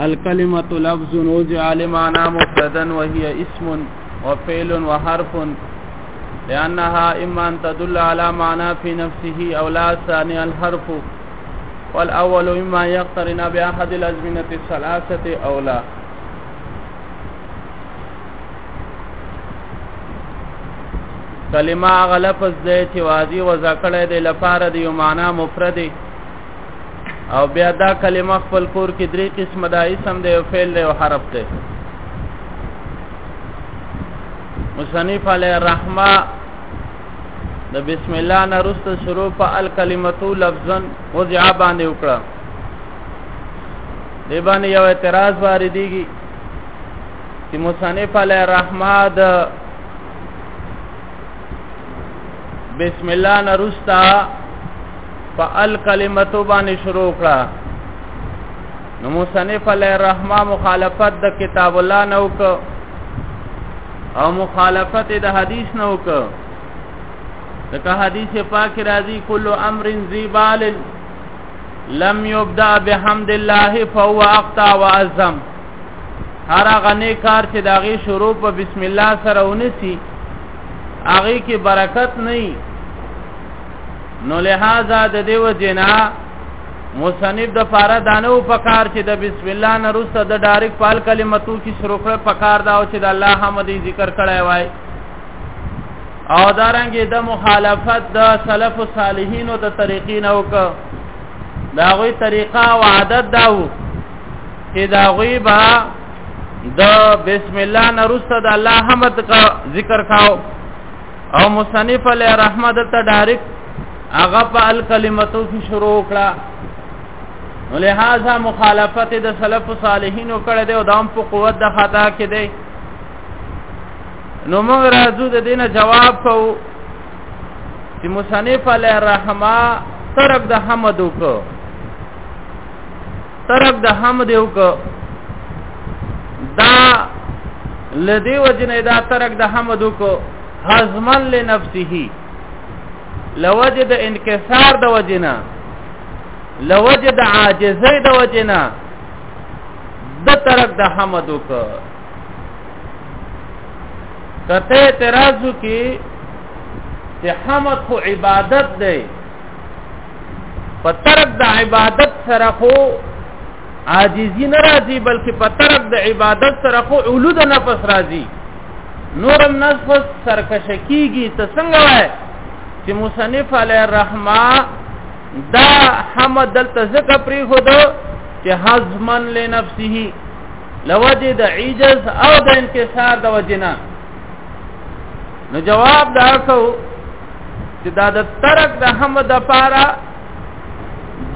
الكلمة لفظ وجعل معنى مبتدا وهي اسم وفعل وحرف لأنها إما أن تدل على معنى في نفسه أو لا ثاني الحرف والأول إما يقترن بأحد الأزمنة الثلاثة أو لا کلمه هغه لفظ دی چې واضح و ذکړې دی لپاره دی یو معنا مفرد او بیا دا کلمه خپل کور کې درې قسمه دا اسم دی او فعل دی او حرف دی مصنف علی الرحمه د بسم الله نه رسته شروع په الکلمتو لفظا وضع باندې وکړه دی باندې یو اعتراض واردېږي چې مصنف علی الرحمه د بسم الله نرستا فعل کلمتو باندې شروع کړه نو مصنف علی الرحمه مخالفت د کتاب الله نو کو او مخالفت د حدیث نو کو دغه حدیث پاک راځي کل امر ذیبال لم یبدا بحمد الله فهو اقطع واعظم هر هغه نه کار چې داغي شروع په بسم الله سره ونسی هغه کې برکت نه نو لہذا د دیو جنا مصنف د فاره دانو پکار چې د بسم الله نه روسته د ډایرک پال کلمتو کې شروع کړ پکار دا او چې د الله حمد ذکر کړای وای او دارنګه د مخالفت د سلف صالحینو د طریقین او که دا غوی طریقه او عادت داو چې دا غوی با د بسم الله نرسته د الله حمد کا ذکر کاو او مصنف علی رحمت ته ډایرک هغه په الکلمتو کې شروع کړه ولهذا مخالفت د سلف صالحینو کړه دی او دام په قوت د خطا کې دی نو موږ راځو د دینه جواب کوو چې مصنف علیه الرحمه ترک د حمد وکړو ترک د حمد وکړو دا لدی وجنه دا ترک د حمد وکړو حزمن لنفسه لوجد انکسار د وجنه لوجد عاجزی د وجنه د ترک د حمد وکړو کته اعتراض کی چې حمد خو عبادت دی په طرف د عبادت سره خو عاجزی نه راځي بلکې په طرف د عبادت سره خو علو د نفس راځي نورم نفس سرکش کیږي ته څنګه وای چې مصنف علی الرحمه دا حمد دلته ذکر پری خود چې حزمن لنفسه لوجه د عجز او د انکسار د وجنا نو جواب دا کو چې دا د ترک د حمد د پاره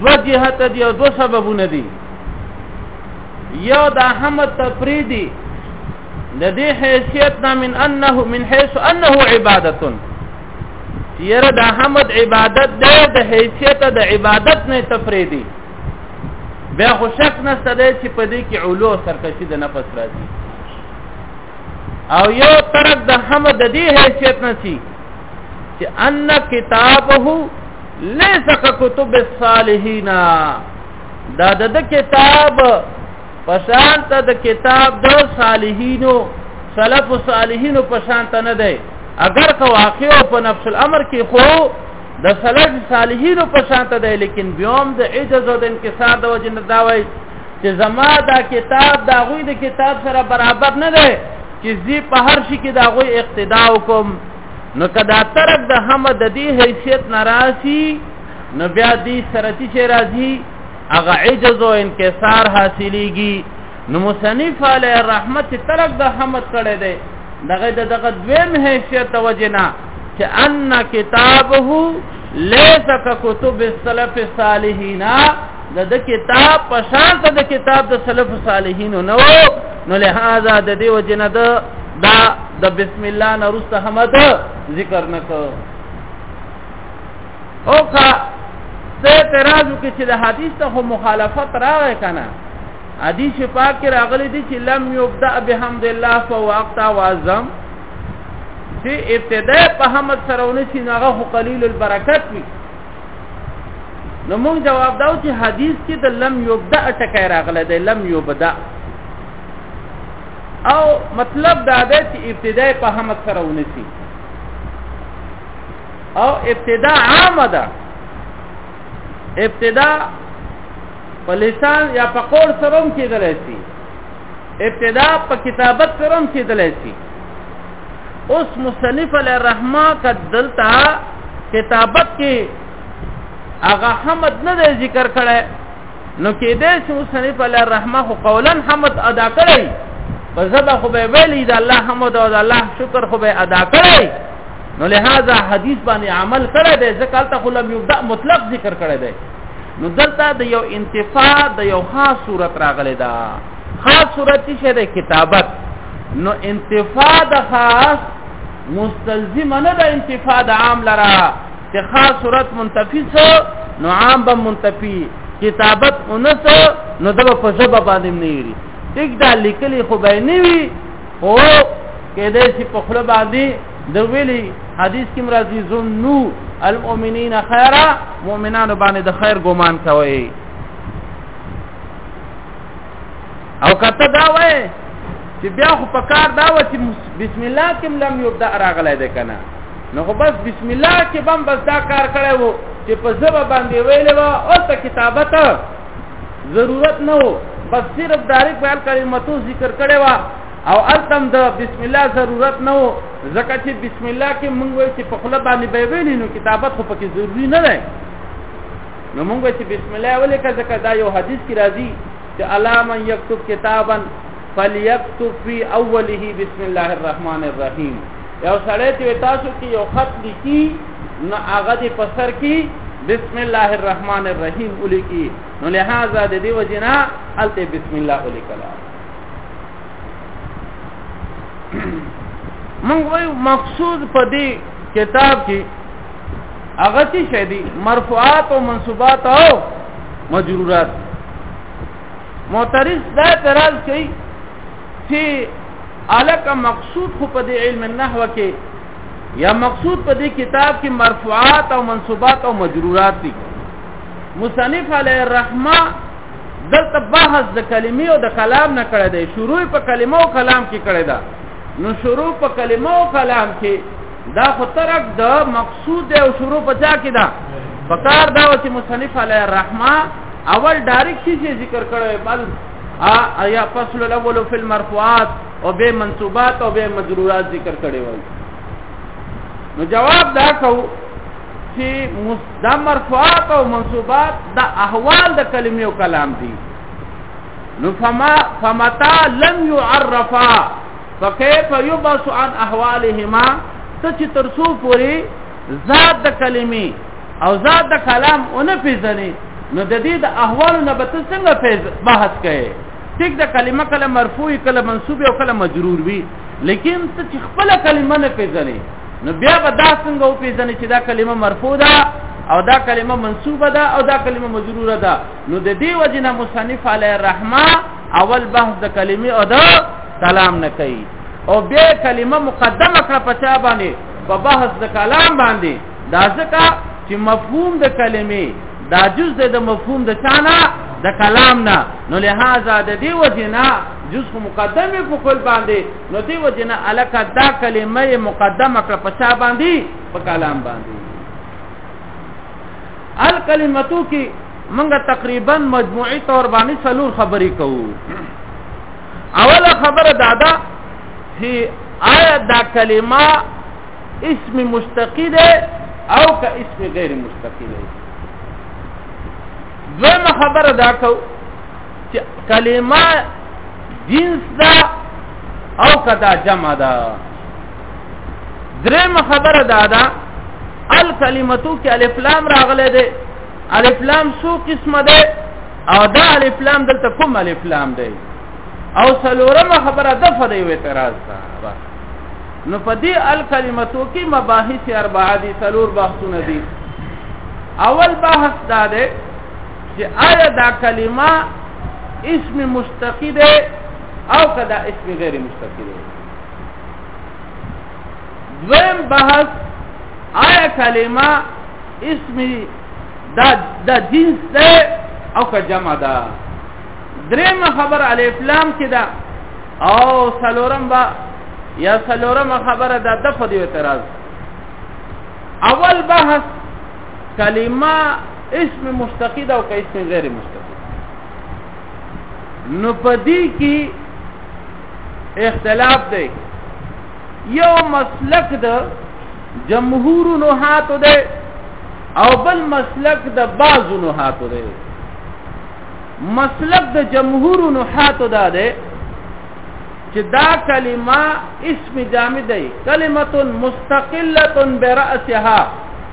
دو جهت دی او دو سببونه دي یو دا حمد تفریدی د دې حیثیت نه من انه من حيث انه عبادت یره دا حمد عبادت ده د حیثیت د عبادت نه تفریدی بیا خو شک نشته دی چې په دې کې علو سرکشي د نفس راځي او یو طرف د حمد د دې حیثیت نه شي چې ان کتابه ليس كتب الصالحين دا د کتاب پشان ته د کتاب د صالحینو سلف صالحینو پشان ته نه دی اگر که واقع په نفس الامر کې خو د سلف صالحینو په شانته دی لیکن بیوم د عجز او د انکسار د وجه نه دا وایي چې زما دا کتاب دا غوی د کتاب سره برابر نه دی چې زی په هر شي کې دا غوی اقتدا وکم نو کدا ترک د حمد د دې حیثیت ناراضي نو بیا دې سره چې راضي هغه عجز او انکسار حاصلېږي نو مصنف علی رحمت چې ترک د حمد کړي دی دغه دغه دویم حیثیت وجنا چې ان کتابه ليس كتب السلف الصالحين د د کتاب په شان ته د کتاب د سلف صالحین نو نو لہذا د دې وجنه د دا د بسم الله نرست حمد ذکر نکو او کا څه اعتراض وکړي چې د حدیث ته مخالفت راغی کنه حدیث پاک کې راغلي دي چې لم یبدا بحمد الله فهو اقطع واعظم چې ابتدا په حمد سره ونشي ناغه قلیل البرکت وي نو موږ جواب داو چې حدیث کې د لم یبدا ټکی راغلی دی لم یبدا او مطلب دا دی چې ابتدا په حمد سره ونسی او ابتدا عام ده ابتدا په لسان یا په قول سره هم کېدلی شي ابتدا په کتابت سره هم کېدلی شي اوس مصنف علی الرحمه کدلتا کتابت کې هغه حمد نه دی ذکر کړی نو کېدې چې مصنف علی الرحمه خو قولا حمد ادا کړی په زبا خو به ویلی دا الله حمد او دا الله شکر خو به ادا کړی نو لہذا حدیث باندې عمل کړی دی ځکه تل خو لم یبدا مطلق ذکر کړی دی نو دلته د یو انتفاع د یو خاص صورت راغلی دا خاص صورت چې د کتابت نو انتفاع د خاص مستلزم نه د انتفاع د عام لرا چې خاص صورت منتفی سو نو عام به منتفی کتابت اونس نو د په ژبه باندې نه یری یک دا لیکلی خو به نه وی او کېدې چې په خپل باندې د ویلي حدیث کې مرضی ظنو المؤمنین خیرا مؤمنانو باندې د خیر ګمان کوي او کته دا وای چې بیا خو په کار دا و چې بسم الله کې لم یبدا راغلی ده کنه نو خو بس بسم الله کې بم بس دا کار کړی وو چې په زبه باندې ویلې و او ته کتابت ضرورت نه وو بس صرف دارک بیان کلمتو ذکر کړي وا او التم د بسم الله ضرورت نه وو ځکه چې بسم الله کې مونږ وایو چې په خپل باندې به ویلې نو کتابت خو پکې ضروری نه ده نو مونږ چې بسم الله ولې کا ځکه دا یو حدیث کې راځي چې علام یكتب کتابا فليكتب في اوله بسم الله الرحمن الرحیم یو سړی چې تاسو کې یو خط لیکي نو هغه دې په سر کې بسم الله الرحمن الرحیم ولیکي نو لہذا د دې وجنه الته بسم الله ولیکلا مونږ وایو مقصود په دې کتاب کې هغه څه شې دي مرفوعات او منصوبات او مجرورات معترض دا اعتراض کوي چې الک مقصود خو په دې علم النحو کې یا مقصود په دې کتاب کې مرفوعات او منصوبات او مجرورات دي مصنف علی الرحمه دلته بحث د کلمې او د کلام نه کړی دی شروع په کلمه او کلام کې کړی دا نو شروع په کلمه او کلام کې دا خو ترک د مقصود دی او شروع په چا کې دا پکار دا چې مصنف علی الرحمه اول ډایرک شي ذکر کړی بل ا یا فصل الاول فی المرفوعات او به منصوبات او به مجرورات ذکر کړی وای نو جواب دا کو چې دا مرفوعات او منصوبات دا احوال د کلمې او کلام دي نو فما فمتا لم يعرفا فكيف يبعث عن احوالهما ته چې تر څو پوري ذات د کلمې او ذات د کلام اون پیژنې نو د دې د احوالو نه به څنګه بحث کوي ټیک د کلمه کله مرفوع کله منصوب او کله مجرور وي لیکن ته خپل کلمه نه پیژنې نو بیا به دا څنګه او پیژنې چې دا کلمه مرفوع ده او دا کلمه منصوبه ده او دا کلمه مجروره ده نو د دې وجنه مصنف علی الرحمه اول بحث د کلمې او د کلام نه کوي او بیا کلمه مقدمه کړه په چا باندې په بحث د کلام باندې دا ځکه چې مفهوم د کلمې دا جز د مفهوم د چانه د کلام نه نو لہذا د دې وجنه جز مقدمه په کول باندې نو دی وجنه الک دا کلمه مقدمه کړ په چا باندې په کلام باندې ال کلمتو کې منګه تقریبا مجموعي تور باندې څلور خبرې کوو اوله خبره دا ده چې آیا دا کلمه اسم مشتقی ده او که اسم غیر مشتقی ده دویمه خبره دا کوو چې کلمه جنس ده او کدا جمع ده درېم خبره دا ده الکلمتو کې الف لام راغله ده الف لام سو قسمه ده او دا الف لام دلته کوم الف لام ده او سلورم خبره د فدې و اعتراض ده نو په دې الکلمتو کې مباحث اربعه دي سلور بحثونه دي اول بحث دا ده چې آیا دا کلمه اسم مستقی ده او کدا اسم غیر مستقی ده دویم بحث آیا کلمه اسم دا د جنس ده او که جمع ده دریم خبر الف لام کې ده او سلورم با یا سلورم خبره ده د فدیو اعتراض اول بحث کلمه اسم مستقید او که اسم غیر مستقید نو په دې کې اختلاف دی یو مسلک د جمهور نو هاتو دی او بل مسلک د بعض نو هاتو دی مسلک د جمهور نو هاتو دا دی چې دا کلمه اسم جامد دی کلمه مستقله برأسها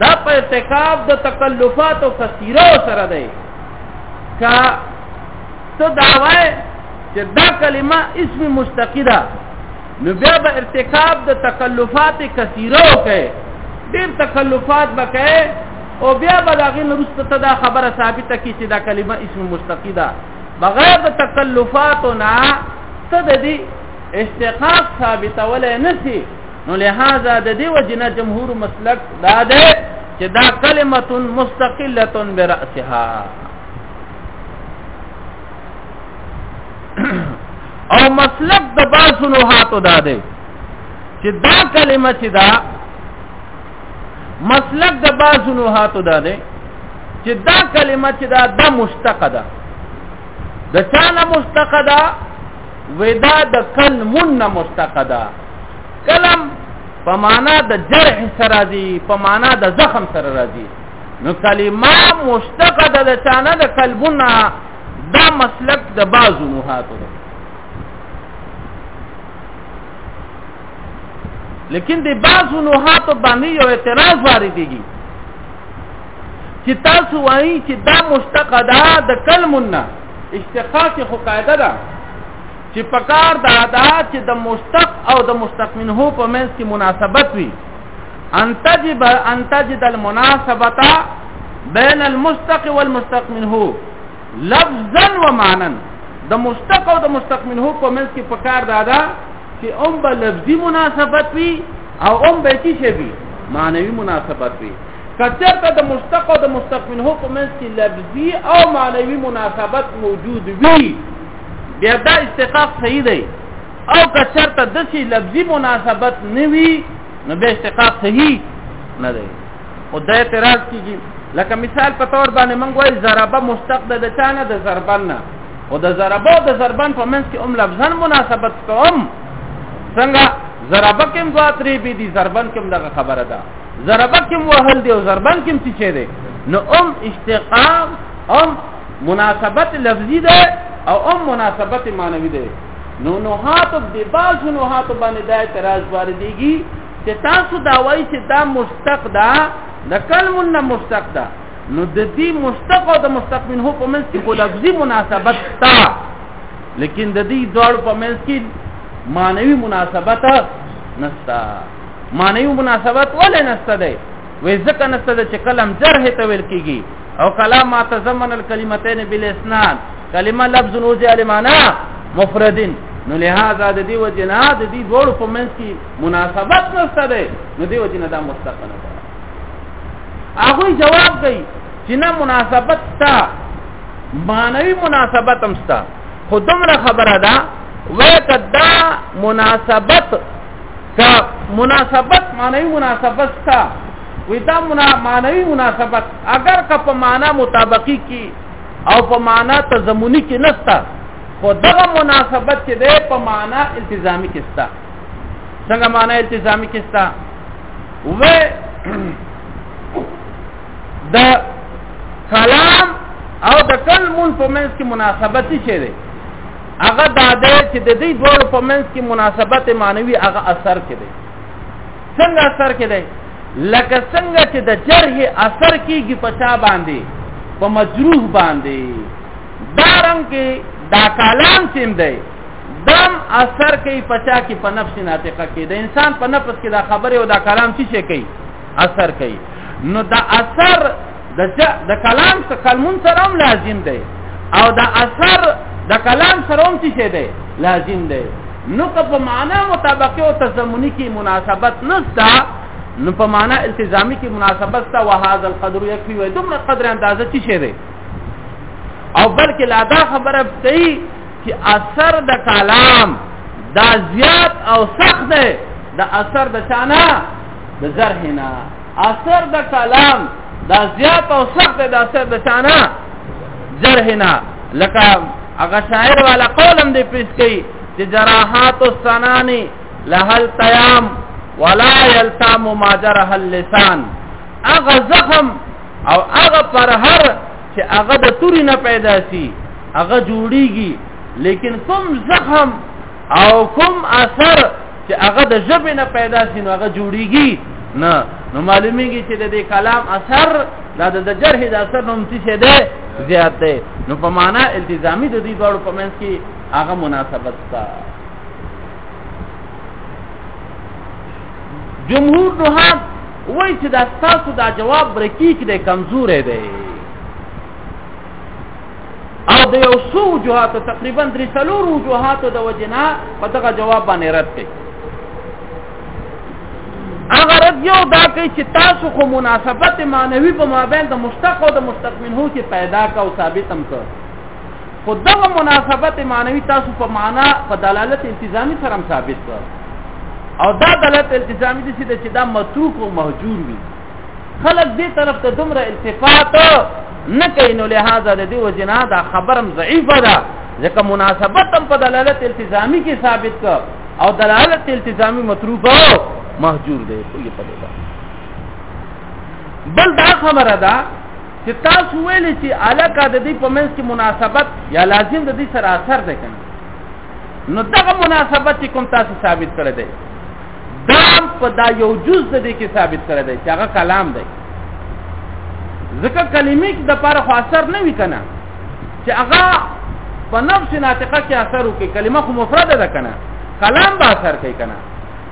دا په ارتکاب د تکلفات او کثیره سره دی کا ته داوای چې دا کلمه اسم مستقیده نو بیا به ارتکاب د تکلفات کثیره کوي ډیر تکلفات بکې او بیا به دا غي نرسته ته دا خبره ثابته کی چې دا کلمه اسم مستقیده بغیر د تکلفاتنا ته د دې استحقاق ثابتول نه سي نو لہذا د دې وجنه جمهور مسلک دا ده چې دا کلمه مستقله براسها او مسلک د باسونو هاتو دا ده چې دا کلمه چې دا مسلک د باسونو هاتو دا ده چې دا کلمه چې دا د مشتقه ده د چا نه مشتقه ده ودا د کل من مستقدا کلم په معنا د جرح سره راځي په معنا د زخم سره راځي نو کلمه مستقدا د چانه د قلبونه دا مسلک د بازو نوحاتو ده لیکن د بازو نوحاتو باندې یو اعتراض واردېږي چې تاسو وایي چې دا مستقدا د کلمونه اشتقاق کې خو قاعده ده چې پکار دا دا چې د مشتق او د مشتق منه په منځ کې مناسبت وي ان تجب ان تجد المناسبه بین المشتق والمشتق منه لفظا ومعنا د مشتق او د مشتق منه په منځ کې پکار دا دا چې اوم به لفظي مناسبت وي او اوم به چې شي معنوي مناسبت وي کچرته د مشتق او د مشتق منه په منځ کې لفظي او معنوي مناسبت موجود وي بیا دا استحقاق صحیح دی او کچرته د شي لفظي مناسبت نه وي نو به استحقاق صحیح نه دی او دا اعتراض کیږي لکه مثال په تور باندې موږ وایي ضربه مشتق ده د چانه د ضربن نه او د ضربه او د ضربن په منځ کې هم لفظن مناسبت کوم څنګه ضربه کوم دوه تری به دي ضربن کوم دغه خبره ده ضربه کوم وهل دی او ضربان کوم څه چي دی نو ام اشتقاق ام مناسبت لفظي ده او ام مناسبت معنوي ده نو نو هاتو د باز نو هاتو باندې د اعتراض واردېږي چې تاسو دا وایي چې دا مشتق ده د کلم نه مشتق ده نو د دې مشتق او د مشتق منه په منځ کې کوم لفظي مناسبت تا لیکن د دې دوړ په منځ کې معنوي مناسبت نشته معنی مناسبت ولې نشته دی وې ځکه نشته چې کلم جرح ته ویل کیږي او کلام ما تضمن الکلمتين بالاسناد کلمه لفظ نوځي علمانا مفردین نو لہذا د دې وجنا د دې ډول په منځ کې مناسبت نشته دی نو دې وجنا دا مستقنه ده هغه جواب دی چې نه مناسبت تا مانوي مناسبت هم ستا خودمره خبره ده وکدا مناسبت که مناسبت معنی مناسبت تا وی دا منا معنی مناسبت اگر که په معنا مطابقی کی او په معنا تضمنی کی نستا خو دغه مناسبت چې ده په معنا التزامی کې ستا څنګه معنا التزامی کې ستا و د کلام او د کلمون په منځ کې مناسبت څه دی هغه دا دی چې د دې دوه په منځ کې مناسبت معنوي هغه اثر کې دی څنګه اثر کې دی لکه څنګه چې د جرح اثر کېږي په چا باندې په مجروح باندې دا رنګ کې دا کلام سیم دی دم اثر کوي پچا کې په نفس ناطقه کې د انسان په نفس کې دا خبره او دا کلام څه کوي اثر کوي نو دا اثر د د کلام څخه کلمون سره هم لازم دی او د اثر د کلام سره هم څه دی لازم دی نو که په معنا مطابقه او تضمنی کې مناسبت نشته نو په معنا التزامی کې مناسبت تا وهذا القدر یکفي وي دومره قدر اندازه چی شه دی او بلکې لا دا خبره صحیح چې اثر د کلام دا زیات او سخت دی د اثر د چانه د زرهنا اثر د کلام دا زیات او سخت د اثر د چانا جرحنا لکه هغه شاعر والا قولم دی پیش کړي چې جراحات السنانی لهل تیام ولا یلتام ما جرح اللسان هغه زخم او هغه پرهر چې هغه د توري نه پیدا شي هغه جوړیږي لیکن کوم زخم او کوم اثر چې هغه د ژبې نه پیدا شي نو هغه جوړیږي نه نو معلومیږي چې د دې کلام اثر دا د جرح د اثر نوم څه دی زیات دی نو په معنا التزامي د دې ډول په منځ کې هغه مناسبت ده جمهور نهاد وای چې دا تاسو دا جواب برکی کې کمزور دی او د یو څو وجوهات تقریبا درې څلور وجوهات د وجنا په دغه جواب باندې رد کړي هغه رد یو دا کوي چې تاسو خو مناسبت معنوي په مابین د مشتق او د مشتق منه کې پیدا کا او ثابت هم کړ خو دغه مناسبت معنوي تاسو په معنا په دلالت التزامي سره ثابت کړ او دا دلالت التزامي دي چې دا متروک او مهجور وي خلک دې طرف ته دومره التفات نه کوي نو لهدا د دې وجنا دا خبرم ضعیفه ده ځکه مناسبت هم په دلالت التزامی کې ثابت کا او دلالت التزامی مطروف او مهجور دی خو یې پدې ده بل دا خبره ده چې تاسو ویل چې علاقه د دې په منځ کې مناسبت یا لازم د دې سره اثر ده کنه نو دغه مناسبت کوم تاسو ثابت کړی دی دا په دا یو جز د دې کې ثابت کړی دی چې هغه کلام دی ځکه کلمې کې د پاره خو اثر نه وی کنه چې هغه په نفس ناطقه کې اثر وکړي کلمه خو مفرده ده کنه کلام به اثر کوي کنه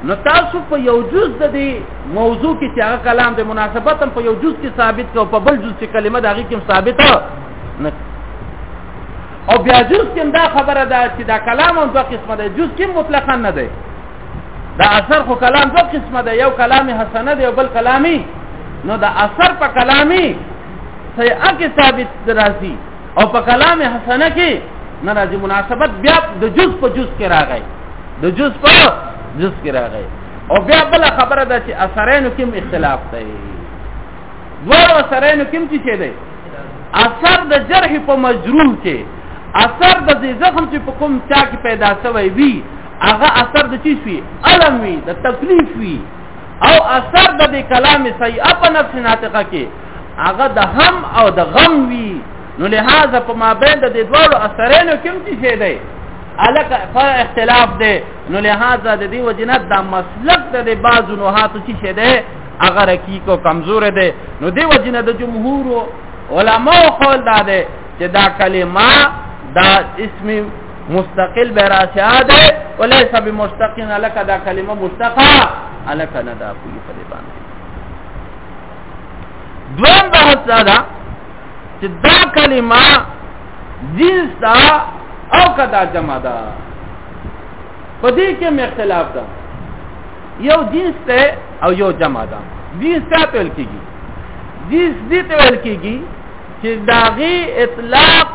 نو تاسو په یو جز د دې موضوع کې چې هغه کلام د مناسبت هم په یو جز کې ثابت کړو په بل جز کې کلمه د هغه کې ثابت نه او بیا جز کې دا خبره ده چې دا کلام هم دوه قسمه ده جز کې مطلقاً نه ده دا اثر خو کلام دوه قسمه ده یو کلام حسنه ده او بل کلامي نو دا اثر په کلامي سیئه کې ثابت دراسي او په کلام حسنه کې نه راځي مناسبت بیا د جز په جز کې راغی د جز په جز کې راغی او بیا بل خبره ده چې اثرینو کې اختلاف دی دوه اثرینو کې څه شي دی اثر د جرح په مجروح کې اثر د زخم چې په کوم چا کې پیدا شوی وي هغه اثر د چی شوی الم وی د تکلیف وی او اثر د دې کلام سیئه په نفس ناطقه کې هغه د هم او د غم وی نو لہذا په مابین د دې دوه اثرینو کې څه شی دی الک پر اختلاف دی نو لہذا د دې وجنات د مسلک د بعضو نو هاتو چی شی دی هغه رکیک او کمزور دی نو دې وجنه د جمهور علماء خول دا دی چې دا کلمه دا اسم مستقل به راسه ده وليس بمستقل لك دا کلمه مستقا لك نه دا کوي په دې باندې دویم بحث دا چې دا کلمه جنس دا او کدا جمع دا په دې کې مختلاف ده یو جنس ته او یو جمع ده جنس ته ویل کیږي جنس دې ته ویل کیږي چې داغي اطلاق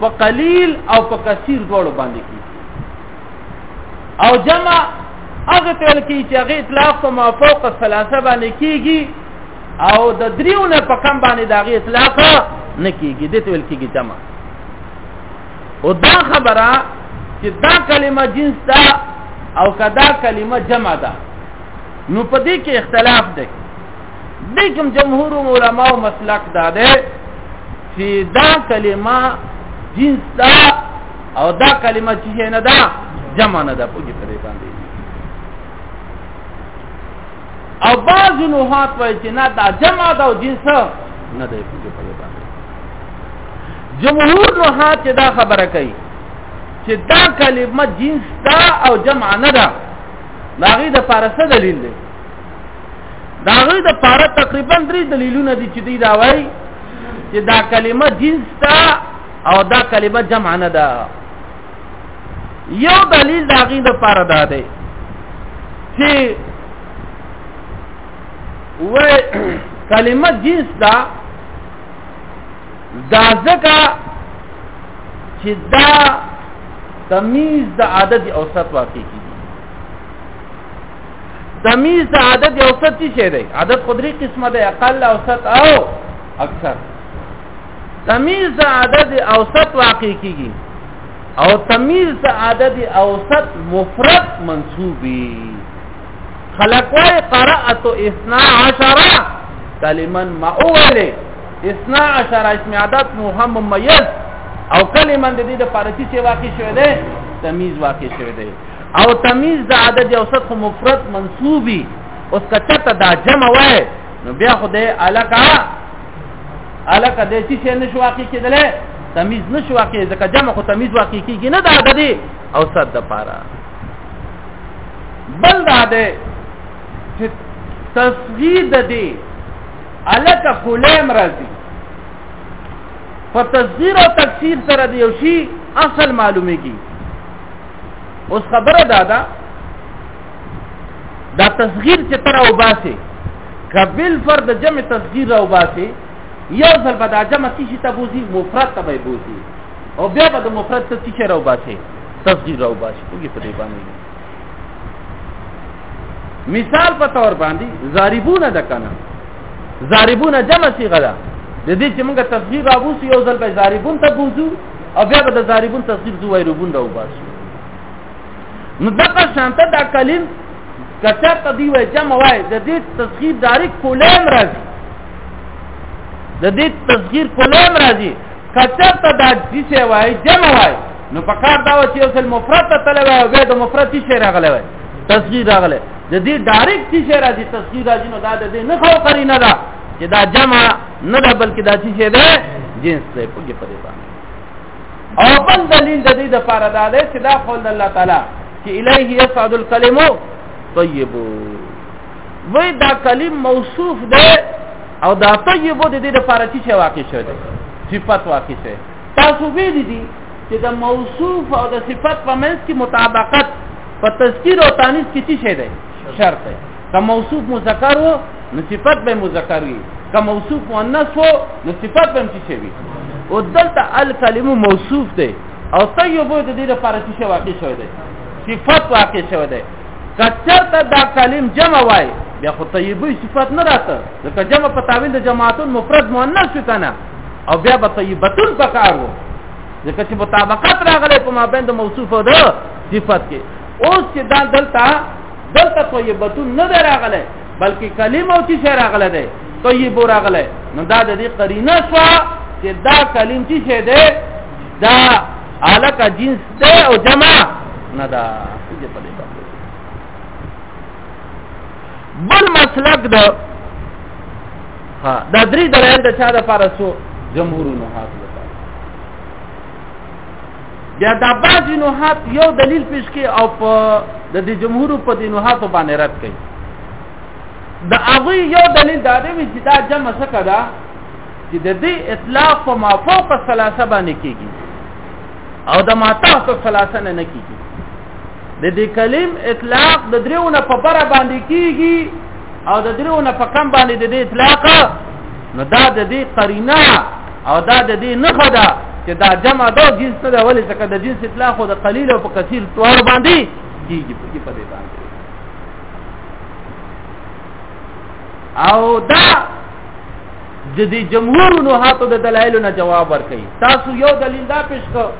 په قلیل او په کثیر ډول باندې کی او جمع هغه تل کی چې هغه اطلاق په مافوق الثلاثه باندې کیږي او د دریونه په کم باندې داغي اطلاق نه کیږي د تل کیږي جمع او دا خبره چې دا کلمه جنس ده او کدا کلمه جمع ده نو په دې کې اختلاف دی دیکم جمهور علماء مسلک دا ده چې دا کلمه جنس دا او دا کلمه چې نه دا جمع نه ده په دې پرې باندې او بعض نوحات وایي چې نه دا جمع دا او جنس نه ده په دې پرې باندې جمهور نوحات چې دا خبره کوي چې دا کلمه جنس دا او جمع نه ده لاغي د فارسه دلیل دی دا غوی د پاره تقریبا درې دلیلونه دي چې دی دا وایي چې دا کلمه جنس تا او دا کلمه جمع نه ده یو دلیل دا غوی د پاره دا دی چې و کلمه جنس دا دا ځکه چې دا تمیز د عدد اوسط واقع کیږي تمیز د عدد یو څه څه شی دی عدد قدري قسمه ده اقل اوسط او اکثر تمیز د عدد اوسط واقع کیږي او تمیز د عدد اوسط مفرد منصوبي خلقوي قرأت 12 کلمن ما اوله 12 اسم عدد مهم ممیز او کلمن د دې د فارسی چې واقع شوی دی تمیز واقع شوی دی او تمیز د عدد اوسط خو مفرد منصوبي اوس کته ته دا جمع وای نو بیا خو دې الکا الکا دې چې څه نشو واقع کېدل تمیز نشو واقع ځکه جمع خو تمیز واقع کیږي نه د عدد اوسط د پاره بل دا دې چې تصغیر د دې الکا کلم راځي په تصغیر او تکثیر سره دی یو شی اصل معلومیږي اوس خبره دا ده دا تصغیر چې تر او باسي قبل فرد جمع تصغیر او باسي یو ځل به دا جمع څه شي ته بوزي مفرد ته به بوزي او بیا به د مفرد ته څه شي راو باسي تصغیر راو باسي وګي په دې باندې مثال په تور باندې زاربونه د کنه زاربونه جمع صيغه ده د دې چې موږ تصغیر راوځي یو ځل به زاربون ته بوزو او بیا به د ضاربون تصدیق زو وای ربون راو باسو نو دغه شانته دا کلیم کچا ته دی وای جمع وای د دې تصغیر دارک کولم راځي د دې تصغیر کولم راځي کچا ته دا جسه وای جمع وای نو په کار دا و چې یو څل مفرد ته تل وای او د مفرد شي راغلی وای تصغیر راغلی د دې دارک شي راځي تصغیر راځي نو دا د دې نه خو قرینه ده چې دا جمع نه دا بلکې دا چې شه ده جنس ده په دې پرې باندې او بل دلیل د دې د پاره دا ده چې دا قول الله تعالی چې الیه یصعد الکلم طیب وې دا کلم موصوف ده او دا طیب د دې د پاره چې واقع شوی ده صفات واقع شوی تاسو ویل دي چې د موصوف او د صفات په منځ کې مطابقت په تذکیر او تانیث کې څه شی ده شرط ده که موصوف مذکر وو نو صفت به مذکر وي که موصوف مؤنث وو نو صفت به څه شي وي او دلته الکلم موصوف دی او طیبو د دې لپاره چې واقع شوی دی صفت واقع شوی دی کچرته دا کلم جمع وای بیا خو طیبه صفت نه راته ځکه جمع په تعویل د جماعتون مفرد مؤنث شو کنه او بیا به طیبتون پکار وو ځکه چې مطابقت راغلی په مابین د موصوف او د صفت کې اوس چې دا دلته دلته طیبتون نه دراغله بلکې کلمه او چې راغله ده طیب راغله نو دا د دې قرینه شو چې دا کلم چې شه ده دا الک جنس ده او جمع نه ده دې په دې بل مسلک ده ها دا درې درې د چا د فارسو جمهورونو حاصل بیا دا بعض نوحات یو دلیل پیش کوي او په د دې جمهور په دې نوحاتو باندې رد کوي د هغه یو دلیل دا دی چې دا جمع څه ده چې د دې اطلاق په ما فوق الثلاثه باندې کیږي او د ما تحت الثلاثه نه نه کیږي د دې کلم اطلاق د دریونه په بر باندې کیږي او د دریونه په کم باندې د دې اطلاق نو دا د دې قرینه او دا د دې نه خدا چې دا جمع دا جنس نه ولې ځکه د جنس اطلاق خو د قلیل او کثیر تور باندې کیږي په دې باندې او دا د دې جمهور نو هاتو د دلایل نه جواب ورکړي تاسو یو دلیل دا پیش کړئ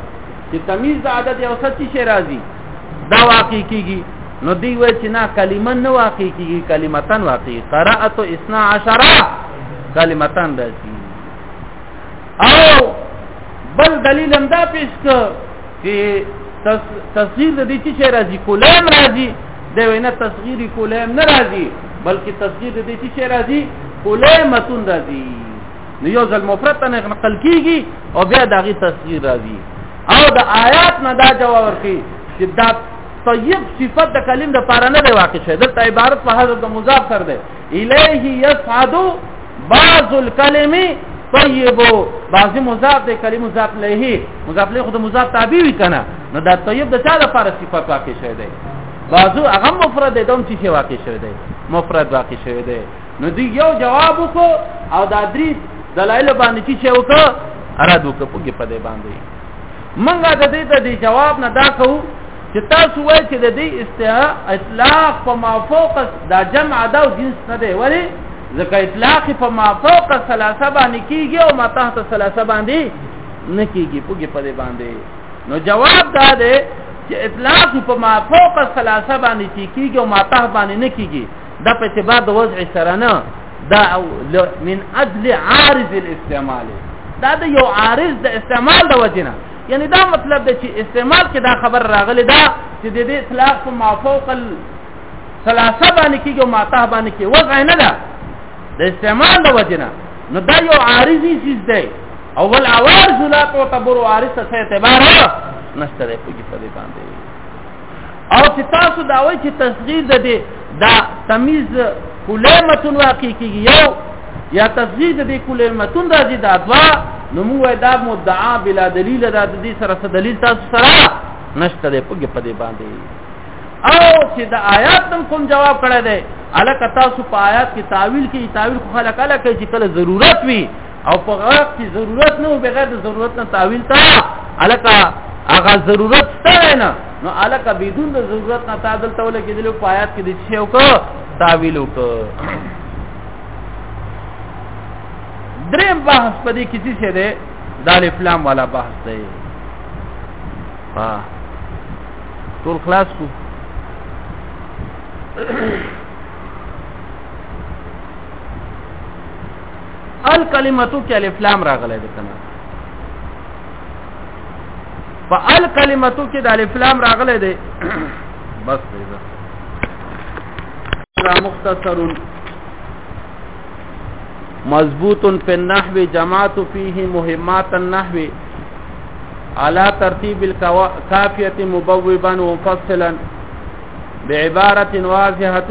چې تمیز د عدد او ست شي راځي دا واقع کیږي نو دی وای چې نه کلمه نه واقع کیږي کلمتان واقع قرأت 12 کلمتان راځي او بل دلیل هم دا پیش کړ چې تصغیر د دې چې راځي کولم راځي د وینا تصغیر کولم نه راځي بلکې تصغیر د دې چې راځي کولمتون راځي نو یو ځل مفرد ته نقل کیږي او بیا دغه تصغیر راځي او د آیات نه دا جواب ورکړي چې دا طیب صفت د کلم د پاره نه دی واقع شوی دلته عبارت په حضرت مضاف سره ده الیه یصعد بعض الکلم طیب بعضی مضاف د کلمه مضاف الیه مضاف الیه خود مضاف تابع وی کنه نو دا طیب د چا د فارس صفات واقع شوی دی بعضو هغه مفرد دی دوم چې واقع شوی دی مفرد واقع شوی دی نو دی یو جواب وکړو او دا درې دلایل باندې چې وکړو ارادو کپو کې په دې باندې منګه د دې ته دی جواب نه دا کوو چې تاسو وایئ چې د دې استعاء اطلاق په مافوق دا جمع دا او جنس نه دی ولی ځکه اطلاق په مافوق ثلاثه باندې کیږي او ما تحت ثلاثه باندې نه کیږي پوګي په دې باندې نو جواب دا دی چې اطلاق په مافوق ثلاثه باندې کیږي او ما تحت باندې نه کیږي دا په اعتبار د وضع سره نه دا من اجل عارض الاستعمال دا د یو عارض د استعمال د وجنه یعنی دا مطلب دی چې استعمال کې دا خبر راغلی دا چې د دې اطلاق په مافوق ثلاثه باندې کېږي او ماته باندې کې وضع نه ده د استعمال د وجنه نو دا یو عارضي چیز دی اول عوارض لا تعتبر عارض څه اعتبار نشته په دې باندې او چې تاسو دا وایي چې تصغیر د دې دا تمیز کلمتون واقع کیږي یو یا تصغیر د دې کلمتون راځي دا دوا نو موږ دا مدعا بلا دلیل دا د دې سره څه دلیل تاسو سره نشته دی پګه په دې باندې او چې د آیات تم کوم جواب کړی دی الکه تاسو په آیات کې تعویل کې تعویل خو خلک الکه چې کله ضرورت وي او په غاق کې ضرورت نه او بغیر د ضرورت نه تعویل تا الکه هغه ضرورت ستاره نه نو الکه بدون د ضرورت نه تعدل ته ولکه د پایات کې د شی او کو تعویل او کو دریم بحث په دې کې څه ده د الف لام والا بحث دی ها ټول خلاص کو الکلمتو کې الف لام راغلی دی کنه په الکلمتو کې د الف لام راغلی دی بس دی بس مختصر مضبوط فی النحو جماعت فيه مهمات النحو على ترتيب الكافيه مبوبا ومفصلا بعباره واضحه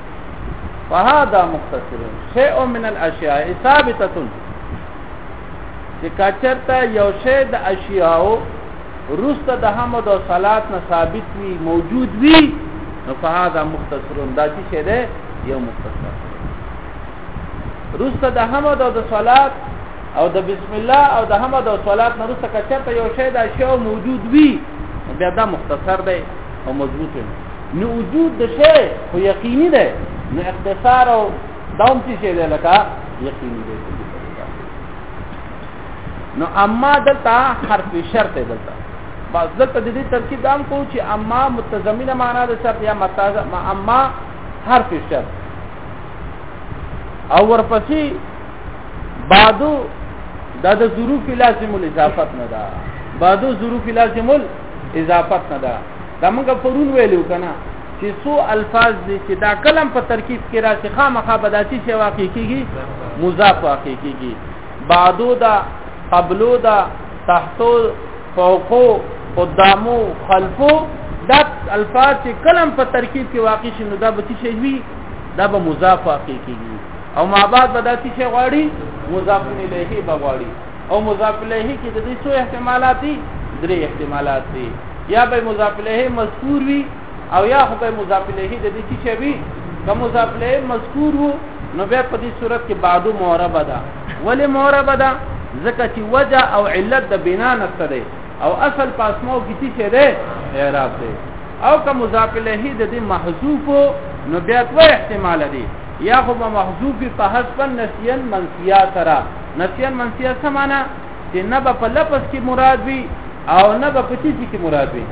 فهذا مختصر شيء من الاشياء ثابته چې کچرته یو شی د اشیاو روسته د حمد او صلات نه ثابت وي موجود وي نو فهذا مختصر دا چې شه ده یو مختصر روسته د حمد او د صلات او د بسم الله او د حمد او صلات نه روسته کچرته یو شی د اشیاو موجود وي بیا دا مختصر دی او مضبوط دی نو وجود د شی خو یقیني ده نو اختصار او داوم څه شی ده لکه یقیني ده نو اما دلته حرف شرط دلته بس دلته د دې ترکیب دام کو چې اما متضمنه معنا د شرط یا متازه اما حرف شرط او ورپسې بعدو دا د ظروف لازم الاضافت نه ده بعدو ظروف لازم الاضافت نه ده دا موږ پرون ویلو کنه چې څو الفاظ دي چې دا کلم په ترکیب کې راځي خامخا بداتي شي واقع کیږي مضاف واقع کیږي بعدو دا قبلو دا تحتو فوقو قدامو خلفو دا الفاظ چې کلم په ترکیب کې واقع شي نو دا به څه شي وي دا به مضاف واقع کیږي او ما بعد بداتي شي غواړي مضاف الیه به غواړي او مضاف الیه کې د دې څو احتمالات دي درې احتمالات دي یا به مضاف الیه مذکور وي او یا خو به مضاف الیه د دې چې وي که مضاف الیه مذکور وو نو بیا په دې صورت کې بعدو معربه ده ولې معربه ده ځکه چې وجه او علت د بنا نشته ده او اصل پاسمو کې څه ده اعراب ده او که مضاف الیه د دې محذوف نو بیا دوه احتمال دي یا خو محذوف په حسب نسیان منسیا سره نفيا منفيا څه معنا چې نه به په لفظ کې مراد وي او نه به په څه کې مراد وي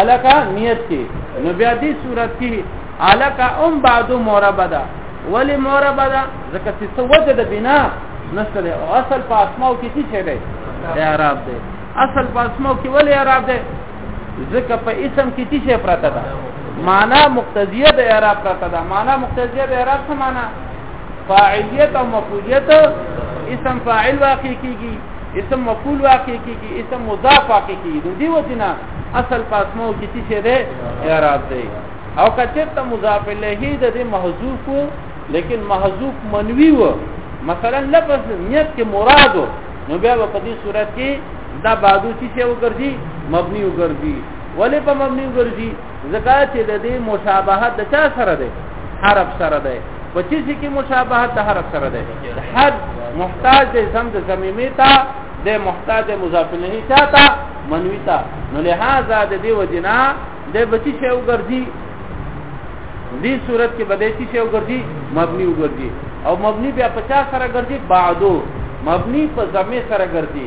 الکه نیت کې نو بیا دې صورت کې الکه ام بعدو مربه ده ولی مربه ده ځکه چې څه وجه ده بنا نشته او اصل په اسماو کې څه شی دی اعراب دی اصل په اسماو کې ولی اعراب دی ځکه په اسم کې څه شی پراته ده معنا مقتضیه د اعراب پراته ده معنا مقتضیه د اعراب څه معنا فاعلیت او مفعولیت اسم فاعل واقع کیږي اسم مفعول واقع کیږي اسم مضاف واقع کیږي د دې وجنه اصل پاسمو کې څه شه ده اعراب دی او کچته مضاف الیه د دې محذوف لیکن محذوف منوی و مثلا لفظ نیت کې مراد نو بیا په دې صورت کې دا بادو چې وګرځي مبني وګرځي ولې په مبني وګرځي ځکه چې د دې مشابهت د چا سره دی حرف سره دی په چې کې مشابهت د حرف سره دی حد محتاج دی سم د زمینه ته د محتاج مضاف الیه چاته منوی ته نو لہذا د دې وجنا د بچی شی وګرځي دې صورت کې بده شی شی وګرځي مبني وګرځي او مبني بیا 50 سره ګرځي بعدو مبني په زمي سره ګرځي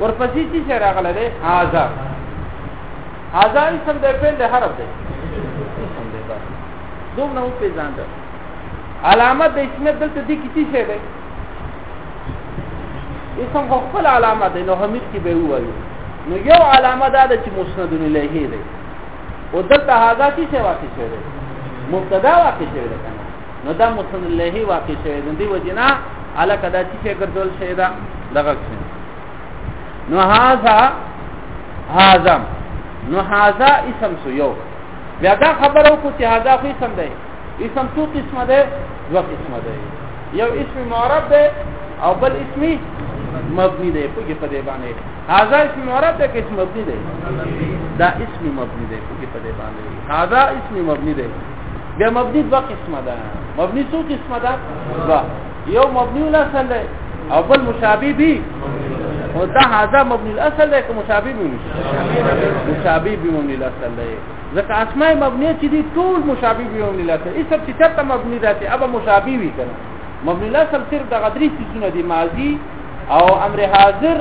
ورپسې چې څه راغله ده هاذا هاذا اسم د فعل د حرف ده اسم ده بس دوم نو په ځان ده علامه د اسم دلته دي کې څه ده اسم خپل علامه ده نو حمید کې به وایو نو یو علامه دا ده چې مسند الیه ده او دلته هاذا څه واقع شوی ده مبتدا واقع شوی ده نو دا مصند له واقع شوی د دې وجنا علاقه دا چې ګرځول شوی دا دغه شي نو هاذا هاذا نو هاذا اسم سو یو بیا دا خبرو کو چې هاذا خو اسم دی اسم څو قسمه ده دو قسمه ده یو اسم معرب ده او بل اسمی مبنی ده په کې پدې باندې هاذا اسم معرب ده کې اسم مبنی ده دا اسم مبنی ده په کې پدې باندې هاذا اسم مبنی ده بیا مبني دوه قسمه ده مبني څو قسمه ده دوه یو مبني الاصل ده او بل مشابه به او دا هاذا مبني الاصل ده که مشابه به مشابه به مبني الاصل ده ځکه اسماء مبنيه چې دي ټول مشابه به مبني الاصل ای سب چې چرته مبني ده چې ابا مشابه وي کنه مبني الاصل صرف د غدري سيزونه دي ماضي او امر حاضر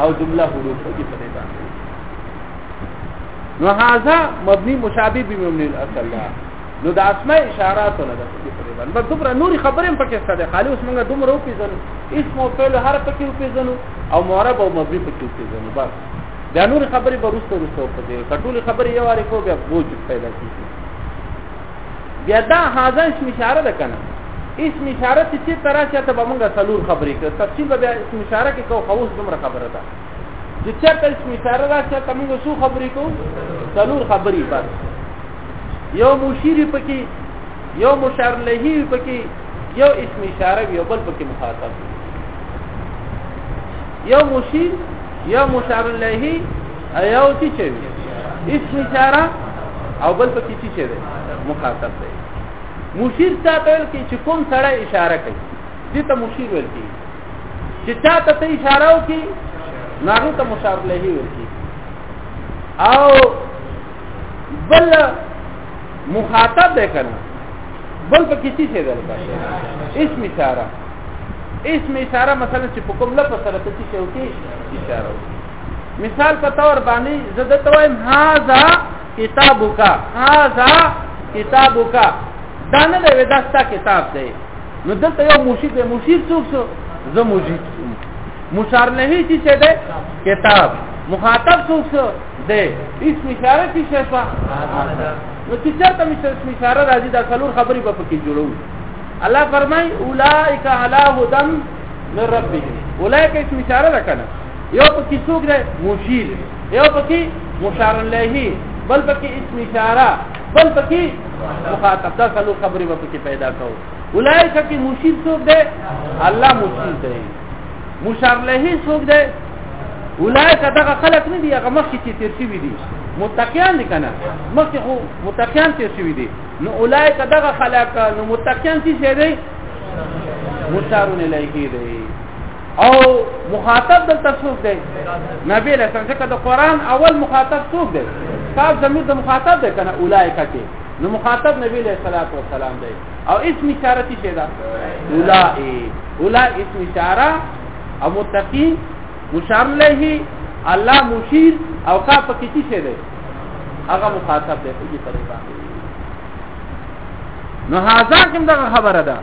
او جمله حروف دي په دې باندې نو هاذا مبني مشابه بمبني الاصل لا نو د اسماء اشارات نه ده چې په دې باندې دومره نوري خبرې هم پکې ستاده خالي اوس موږ دومره پیژنو اسم او فعل هر پکې پیژنو او معرب او مبني پکې پیژنو بس دا نور خبرې به روسته روسته په دې کټول خبرې یو واره کو بیا بوج پیدا کیږي بیا دا هاذا اسم اشاره ده کنه اسم اشاره چې ترا چې ته به موږ څلور خبرې کړو تفصیل به اسم اشاره کې کو خو اوس دومره خبره ده چې چېرته اسم اشاره را چې تمو څو خبرې کو څلور خبرې بس یو مشیر پکې یو مشار لهی پکې یو اسم اشاره یو بل پکې مخاطب یو مشیر یو مشار لهی ایو چې چې اسم اشاره او بل پکې چې چې مخاطب دی مشیر ته ویل کې چې کوم سره اشاره کوي دې ته مشیر ویل کی چې چا ته ته اشاره وکي ناغه ته مشار له ویل کی او بل مخاطب ده کنه بل په کسی څه ده اسم اشاره اسم اشاره مثلا چې په کوم لفظ سره ته څه وکي اشاره وکي مثال په تور باندې زده توایم هاذا کتابک هاذا کتابک دا نه دی دا ستا کتاب دی نو دلته یو مرشد دی مرشد څوک شو زه مرشد شوم مشار نه هی چې ده کتاب مخاطب څوک شو ده اسم اشاره چې شفا نو چې چرته مې اسم اشاره راځي دا څلور خبرې په پکې جوړو الله فرمای اولائک علی هدن من ربهم اولائک اسم اشاره ده کنه یو پکې څوک ده مشیر یو پکې مشار الیه بل پکې اسم اشاره بل پکې مخاطب دا څلو خبرې به پکې پیدا کوو اولایک کی مشیر څوک دی الله مشیر دی مشار له څوک دی اولایک دغه خلق نه دی هغه مخکې چې تیر شوی دی متقیان دي کنه مخکې خو متقیان تیر شوی دی نو اولایک دغه خلق نو متقیان څه دی مشارون الیه دی او مخاطب دلته څوک دی نبی له څنګه چې د قران اول مخاطب څوک دی صاحب زمير د مخاطب دی کنه اولایک کې نو مخاطب نبی له صلوات و سلام دی او اسم اشاره څه ده اولای اولای اسم اشاره او متقی مشار له الله مشیر او کا پکې څه دی هغه مخاطب دی په دې طریقه نو هاذا کوم دغه خبره ده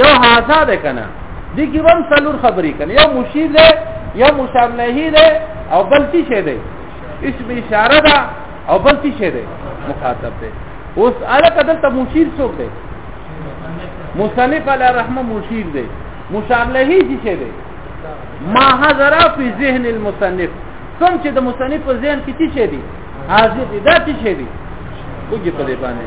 یو هاذا ده کنه دي کې هم څلور خبرې کنه یو مشیر ده یو مشار نه ده او بل څه شه ده اسم اشاره ده او بل څه شه ده مخاطب ده اوس الکه دلته مشیر څوک ده مصنف علی الرحمه مشیر ده مشار نه دي شه ده ما حضر فی ذهن المصنف کوم چې د مصنف په ذهن کې څه دي حاضر دي دا څه دي وګورئ په دې باندې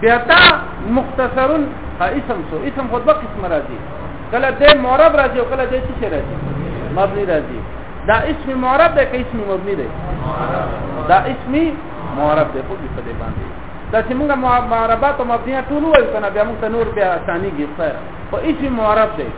بیا تا مختصرون اسم سو اسم خود به قسم راځي کله دې معرب راځي او کله دې څه راځي مبني راځي دا اسم معرب دی که اسم مبني دی دا اسم معرب دی خو په دې باندې دا چې موږ معربات او مبنيات ټول وایو کنه بیا موږ ته نور بیا اسانيږي خیر خو اسم معرب دی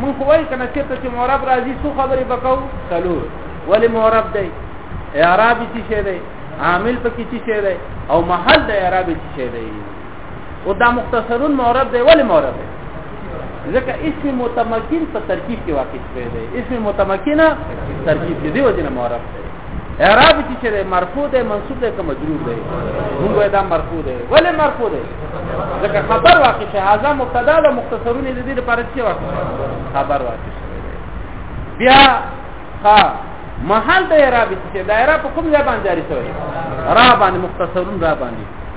مونږ خو وایو کنه چېرته چې معرب راځي څو خبرې به کوو څلور ولې معرب دی اعراب یې څه شی دی عامل پکې څه شی دی او محل د اعراب یې څه شی دی او دا مختصرون معرب دی ولې معرب دی ځکه اسم متمکن په ترکیب کې واقع شوی دی اسم متمکنه ترکیب دی دیو جن معرب دی اعراب چې چې مرفوع دی منصوب دی که مجرور دی موږ دا مرفوع دی ولې مرفوع دی ځکه خبر واقع شي هاذا مبتدا ده مختصرون دې دې لپاره چې واقع خبر واقع شي بیا ها محل د اعراب چې د اعراب کوم ځای باندې جاری شوی را باندې مختصرون را باندې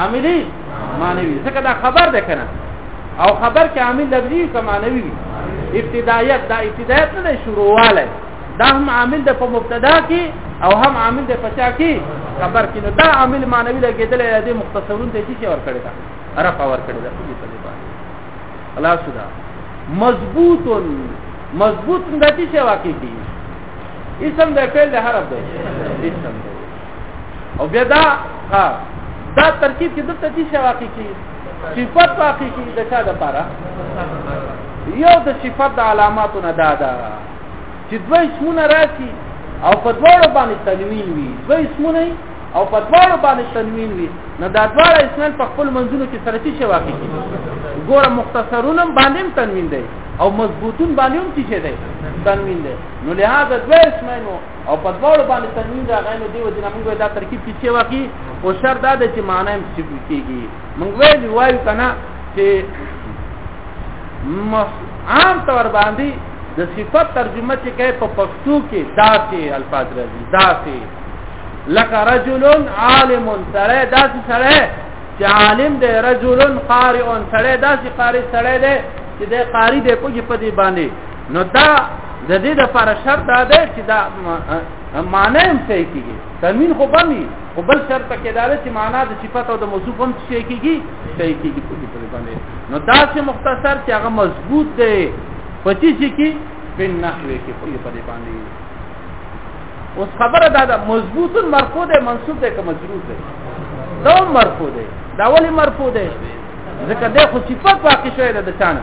عاملی معنوي ځکه دا خبر ده کنه او خبر کې عامل لفظي که معنوي وي ابتدایت دا ابتدایت نه دی شروعواله دا هم عامل ده په مبتدا کې او هم عامل ده په چا کې خبر کې نو دا عامل معنوي لګېدل دی مختصرون ته چې ور کړی دا رفع ور کړی دا په دې باندې الله سودا مضبوط مضبوط د دې څه واقع دي اسم د فعل د حرف دی اسم دی او بیا دا ها دا ترکیب چې دلته دي شي واقع کی صفات واقع کی د چا د پاره یو د صفات د علاماتو نه دا ده چې دوه اسمونه راشي او په دواړو باندې تنوین وي دوه اسمونه او په دواړو باندې تنوین وي نو دا دواړه اسمن په خپل منځونو کې سره شي واقع کی ګوره مختصرون باندې تنوین دی او مضبوطون باندې هم شي دی تنوین دی نو لهدا دوه اسمنو او په دواړو باندې تنوین راغی نو دیو جنا موږ دا ترکیب کې چې واقعي او شر دا د چې معنی هم چې کیږي موږ ویل وایو کنه چې عام طور باندې د صفت ترجمه چې کوي په پښتو کې داسې الفاظ راځي داسې لکه رجل عالم سره داسې سره چې عالم دی رجل قارئ سره داسې قاری سره دی چې د قاری د کوجې په دې باندې نو دا د دې لپاره شرط دا دی چې دا معنی هم صحیح کیږي تنوین خو باندې خو بل شرط کې دا دی چې معنا د صفات او د موصوف هم صحیح کیږي صحیح کیږي په دې باندې نو دا چې مختصر چې هغه مضبوط دی په دې چې کې په نحوه کې په دې باندې اوس خبره دا ده مضبوط مرفوع ده منصوب ده که مجرور ده دا مرفوع ده دا ولی مرفوع ده ځکه ده خو صفات واقع شوی ده د چانه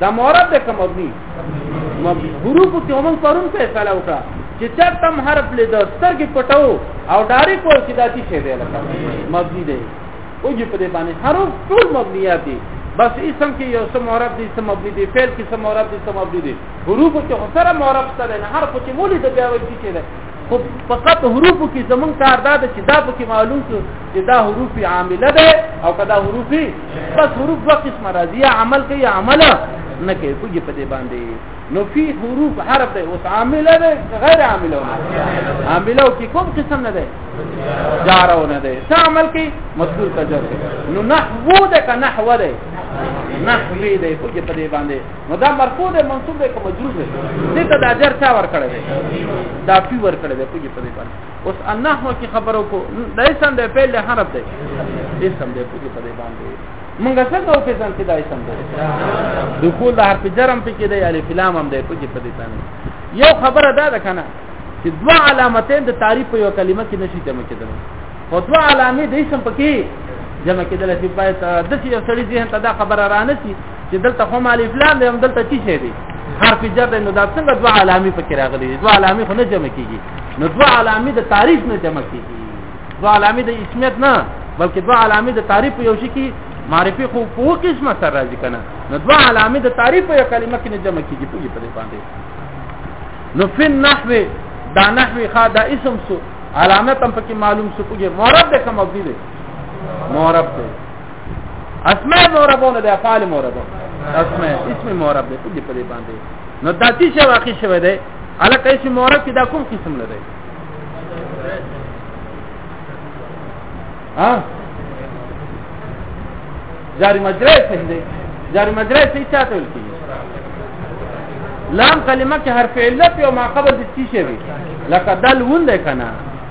دا مورب ده که مبنی مبنی حروفو کې هم پرون فیصله وکړه چې چا تم حرف لې د سترګې پټو او ډاري کول چې دا څه شی دی لکه مبنی دی او یې په دې باندې حروف ټول مبنیات دي بس اسم کې یو سم مورب دي سم مبنی دي فعل کې سم مورب دي سم مبنی دي حروفو کې سره مورب سره نه حرف چې مولي د بیا وایي چې ده خو فقط حروفو کې زمون کار دا چې دا پکې معلوم شو چې دا حروف عامله ده او کدا حروف بس حروف دوه قسمه راځي یا عمل کوي یا عمل نه کوي کوجه په دې باندې نو فی حروف حرف دی اوس عامل دی غیر عامل نه عامل او کی کوم قسم نه دی جار او نه دی څه عمل کوي مذکور تجر نو نحو ده که نحو ده نحوی دی خو کې په دې باندې نو دا مرفوع دی منصوب دی که مجرور دی دې ته د اجر چا ورکړی دی دا پی ورکړی دی خو کې په دې باندې اوس انحو کې خبرو کو د اسم د پیل له حرف دی اسم د پوری په دی باندې مونږ څنګه او پیژن چې د اسم دی دخول د حرف جرم په کې دی الف لام هم دی په کې په دی باندې یو خبره دا ده کنه چې دوا علامتین د تعریف په یو کلمه کې نشي جمع کېدل او دوا علامې د اسم په کې جمع کېدل چې باید د څه یو سړي ذهن ته دا خبره رانه شي چې دلته هم الف لام دی هم دلته چی شي دی حرف جر دی نو دا څنګه دوه علامې پکې راغلي دي دوه علامې خو نه جمع کیږي نو دوه علامې د تعریف نه جمع کیږي دوه علامې د اسمیت نه بلکې دوه علامې د تعریف یو شي کې معرفي خو په قسمه سره راځي کنه نو دوه علامې د تعریف یو کلمه کې نه جمع کیږي په دې په دې باندې نو فن نحو دا نحو خا دا اسم سو علامه تم پکې معلوم سو کوږي مورب ده کوم دی مورب ده اسماء معربونه د افعال معربه اسماء اسم معرب دی ټول په دې باندې نو دا چې شی واقع شوی دی الکه اسم معرب کې دا کوم قسم لري ها جاری مجرای صحیح دی جاری مجرای صحیح چاته ویل کیږي لام کلمه کې حرف علت او ما قبل د څه شی وي لکه دل وند کنه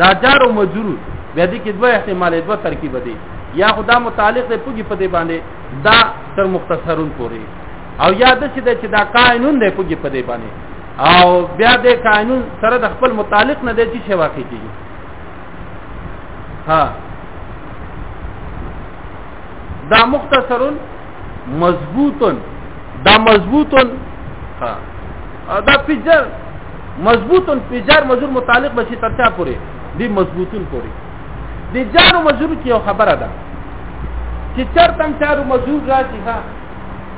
دا جار او مجرور بیا دې کې دوه احتمال دوه ترکیب دي یا خدا متعلق دی پوګي په دې باندې دا تر مختصرون پوري او یا د چې چې دا قانون دی پوګي په دې باندې او بیا د قانون سره د خپل متعلق نه دی چې واقع کیږي ها دا مختصرون مضبوطن دا مضبوطن دا پجر مضبوطن پجر مزور متعلق بشي ترچا پوري دی مضبوطن پوري دی جارو مزور کې یو خبره ده چې چرتم چارو مزور راځي ها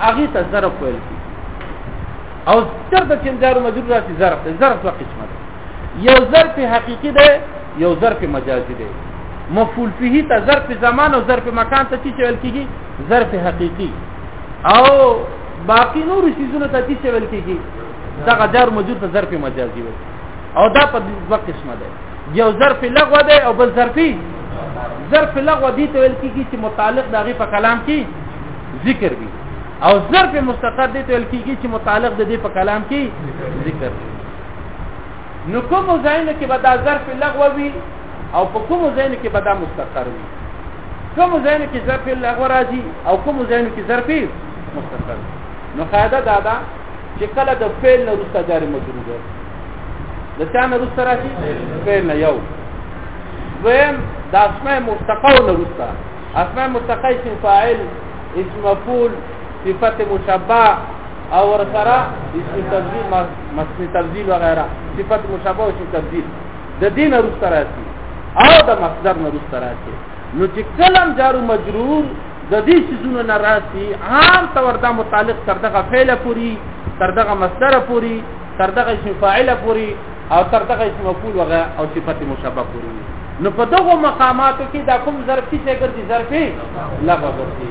هغه ته ضرب ویل کی او چرته چې جارو مزور راځي ضرب ضرب څه قسمه یو ظرف حقیقی دی یو ظرف مجازی دی مفعول فيه ته ظرف زمان او ظرف مکان ته چې ویل کیږي ظرف حقیقی او باقی نور سيزونه ته چې ویل کیږي دغه جار مجرور ته ظرف مجازي وي او دا په دوه قسمه ده یو ظرف لغوه ده او بل ظرفي ظرف لغوه دي ته ویل کیږي چې متعلق دغه په کلام کې ذکر وي او ظرف مستقر دي ته ویل کیږي چې متعلق د دې په کلام کې ذکر وي نو کوم ځایونه کې به دا ظرف لغوه وي او په کوم ځایونه کې به دا مستقر وي کوم ځایونه کې ظرف لغوه راځي او کوم ځایونه کې ظرف مستقر وي نو قاعده دا ده چې کله د فعل نه وروسته جاری مجرور ده د چا نه وروسته راځي فعل نه یو دویم د اسماء مستقر نه وروسته اسماء مستقر چې فاعل اسم مفعول صفت مشبع او ور سره اسم تبديل مسم تبديل وغيرها صفت مشابه او اسم تبديل د دین وروسته راځي او د مصدر نه وروسته راځي نو چې کلم جار مجرور د دې سيزونو نه راځي عام طور دا متعلق تر دغه فعل پوری تر دغه مصدر پوری تر دغه اسم فاعل پوری او تر دغه اسم مفعول وغه او صفت مشابه پوری نو په دغه مقاماتو کې دا کوم ظرف څه ګرځي ظرف لغوي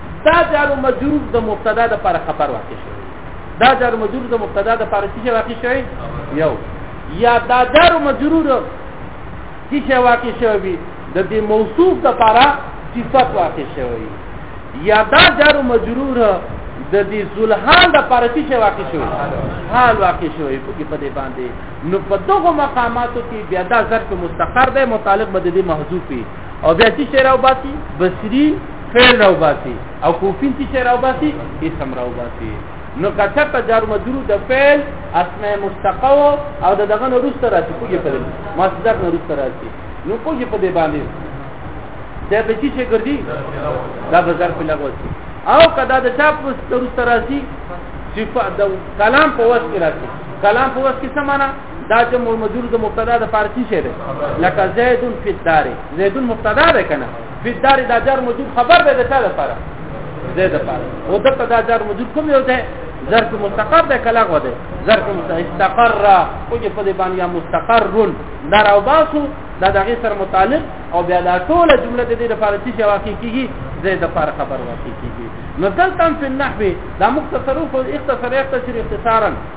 دا جار مجرور د مبتدا د پر خبر واقع شوی دا جار مجرور د مبتدا د پر څه واقع شوی یو یا دا جار مجرور څه واقع شوی د دې موصوف د پر صفت واقع شوی یا دا جار مجرور د دې زلحان د پر څه واقع شوی حال واقع شوی په کې په دې باندې نو په دغه مقاماتو کې بیا دا ظرف مستقر دی متعلق به د دې محذوفي او بیا چې شعر او باسی بصری فعل راو باسی او کوفین چې شعر او باسی اسم راو باسی نو کچا ته جار مجرور د فعل اسماء مستقو او د دغه نورسته راځي کوی په دې مصدر نورسته راځي نو کوی په دې باندې دا به چې څه ګرځي دا بازار په لګوي او کدا د چا په نورسته راځي صفه د کلام په واسطه راځي کلام په واسطه څه معنی دا چې مجرور د مبتدا د پارتی شه ده لکه زید فی الدار زید مبتدا ده کنه فی الدار دا جار مجرور خبر ده د چا لپاره زید لپاره او دته دا جار مجرور کوم یو ده ظرف مستقر ده کله غو ده ظرف مستقر او چې په دې باندې یا مستقر دا راو باسو دا دغه سره متعلق او بیا دا ټول جمله د دې لپاره چې واقع کیږي زید لپاره خبر واقع کیږي نو دلته په نحوه دا مختصرو خو اختصار اختصار اختصارا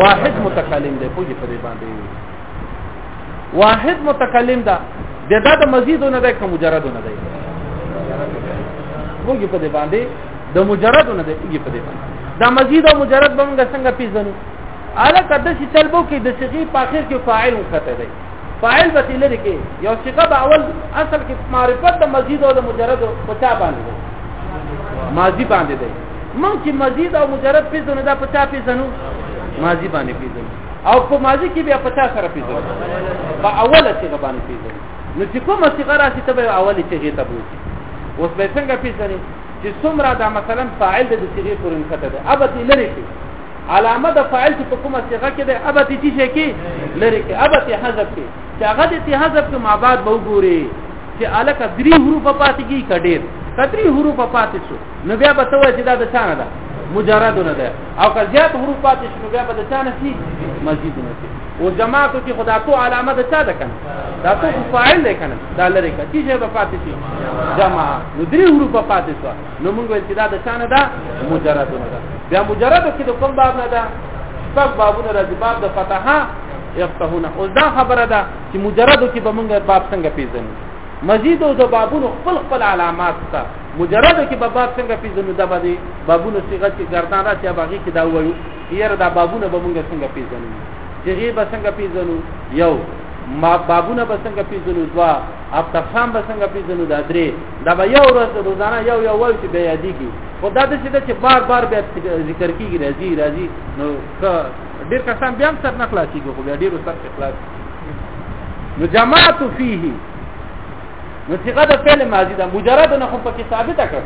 واحد متکلم دی پوجي په دې باندې واحد متکلم دا د دا د مزید نه ده کوم مجرد نه ده پوجي په دې باندې د مجرد نه ده پوجي په دې باندې دا مزید او مجرد به موږ څنګه پیژنو اله کده چې طلبو کې د صيغه په اخر کې فاعل وکته دی فاعل به لري کې یو صيغه به اول اصل کې معرفت د مزید او د مجرد په چا باندې ماضی باندې دی موږ چې مزید او مجرد پیژنو دا په چا پیژنو ماضی باندې پیژنو او په ماضی کې بیا په چا سره پیژنو په اوله صيغه باندې پیژنو نو چې کومه صيغه راشي ته به اوله صيغه ته بوځي اوس به څنګه پیژنې چې څومره دا مثلا فاعل د صيغه پورې نښته ده ابد لري شي علامه د فاعل چې په کومه صيغه کې ده ابد چې شي کې لري کې ابد حذف کې چې هغه د حذف کې مابعد به وګوري چې الکه درې حروف پاتې کیږي کډیر کتري حروف پاتې شو نو بیا به ته وایې چې دا د چا نه ده مجرد نه ده او که زیات حروف پاتې شي نو بیا به د چا نه شي مزید نه شي او جماعتو کې خدا تو علامه د چا ده کنه دا تو فاعل دی کنه دا لري کچې چې به پاتې شي جمع نو درې حروف پاتې شو نو موږ وایو چې دا د چا نه ده مجرد نه ده بیا مجرد کې د کوم باب نه ده شپږ بابونه راځي باب د فتحه یفتحونه او دا خبره ده چې مجردو کې به موږ باب څنګه پیژنو مزید او د بابونو خپل خپل علامات ته مجرد کې په باب څنګه پیژنو دا باندې بابونه صيغه چې ګردان راځي باغی کې دا وایو یره دا بابونه به موږ څنګه پیژنو صيغه به څنګه پیژنو یو ما بابونه به څنګه پیژنو دوا اپ تقسام به څنګه پیژنو دا درې دا به یو ورځ روزانه یو یو وایو چې بیا دی کی خو دا د څه چې بار بار به ذکر کیږي راځي راځي نو ډیر کسان بیا هم سر نه خلاصيږي خو بیا ډیر سر خلاص نو جماعت فيه نو صيغه د فعل ماضي ده مجرد نه خو پکې ثابته کړه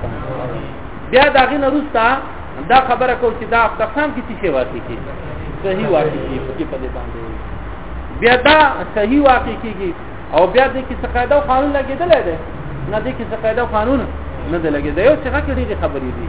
بیا دا غي نه روستا دا خبره کو چې دا تفهم کې څه واقع کیږي صحیح واقع کیږي په کې په دې باندې بیا دا صحیح واقع کیږي او بیا دې کې څه قاعده او قانون لګیدل دی نه دې کې څه قاعده او قانون نه دی لګیدل یو څه کې ډېری خبرې دي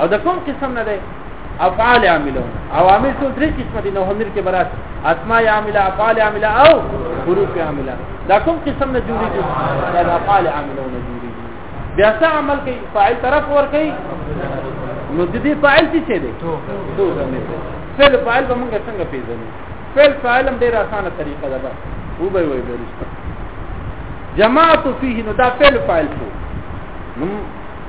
او د کوم قسم نه دی افعال عامله او عامل څو درې قسم دي نو همیر کې برات اسماء عامله افعال عامله او حروف عامله دا کوم قسم نه جوړیږي دا افعال عامله نه جوړیږي بیا څه عمل کوي فاعل طرف ور کوي نو د دې فاعل څه دی تو فعل فاعل به موږ څنګه پیژنو فعل فاعل هم ډیره اسانه طریقه ده بس و به وي درسته جماعت فيه نو دا فعل فاعل شو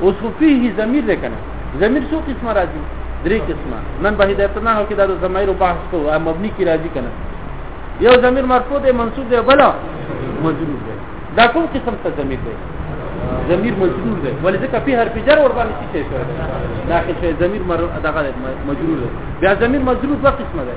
اوس خو فيه ضمیر دی کنه ضمیر څو قسمه راځي درې قسمه نن به هدایت نه هو کې دا د ضمیر بحث کوو مبني کې راځي کنه یو ضمیر مرفوع دی منصوب دی بل مجرور دی دا کوم قسم ته ضمیر دی ضمیر مجرور دی ولې ځکه په حرف جر ور باندې څه شي داخل شي ضمیر دغه مجرور دی بیا ضمیر مجرور دوه قسمه دی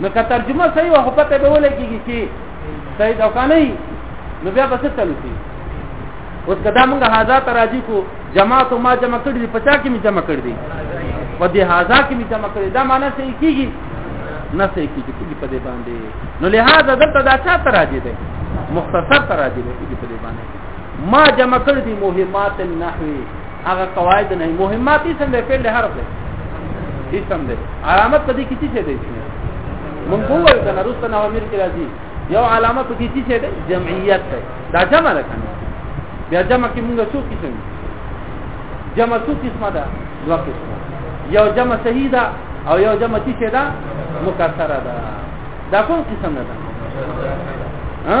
نو که ترجمه صحیح وه خو پته به ولګېږي چې صحیح ده او که نه وي نو بیا به څه چلو شي اوس که دا مونږ هذا ته راځي کو جماعت ما جمع کړي دي په چا کې مې جمع کړي دي په دې هذا کې مې جمع کړي دا معنی صحیح کېږي نه صحیح کېږي کېږي په دې باندې نو لهذا دلته دا چا ته راځي دی مختصر ته راځي دی کېږي په دې باندې ما جمع کړي دي مهمات النحوي هغه قواعد نه مهمات یې څنګه فعل له حرف دی اسم دی علامت په دې کې څه دی مونږ وایو دا رسته نو امیر کې راځي یو علامه په کې څه دی جمعیت دی دا جمع ده کنه بیا جمع کې مونږ څو قسم جمع څو قسمه ده دوه قسمه یو جمع صحیح ده او یو جمع څه ده مکسره ده دا کوم قسم نه ده ها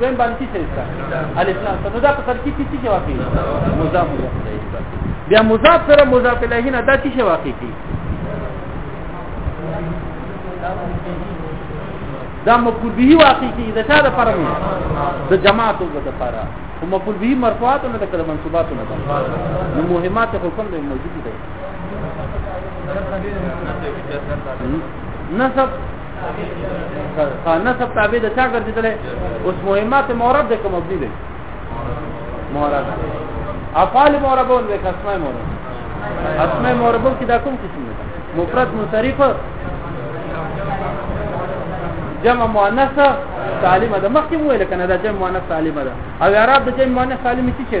دویم باندې څه شته الف لام نو دا په ترکیب کې څه واقع مضاف مضاف بیا مضاف سره مضاف الیه نه دا څه واقع کی دا مفعول به واقع کی دا څه لپاره نه د جماعت او د لپاره او مفعول به مرفوعات نه د کلمه منصوبات نه نو مهمات حکم دی موجود دی نسب نسب تابع د چا ګرځیدل اوس مهمات مورب د کوم مبني دي مورب افعال موربون د اسماء مورب اسماء موربون کې دا کوم قسم دي مفرد منصرف جمع مؤنث سالمه ده مخکې ویل کنه دا جمع مؤنث سالمه ده او اعراب د جمع مؤنث سالمه څه شي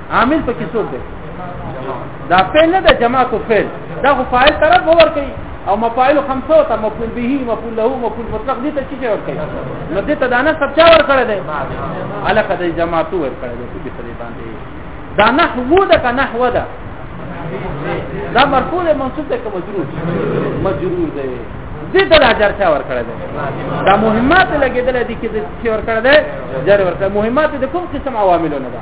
عامل په کې څوک دی دا فعل نه ده جماعت فعل دا خو فاعل طرف باور کوي او مفاعل خمسه ته مفعول به مفعول له مفعول مطلق دي ته چی ور کوي نو دې ته دانه سب چا ور کړی دی علاقه د جماعت ور کړی دی په دې باندې دا نحو ده که نحو ده دا مرفوع له منصوب ده که مجرور مجرور ده دې ته دا جر چا ور کړی دی دا مهمات لګیدل دي کې چې ور کړی دی جر ور کړی مهمات د کوم قسم عواملونه ده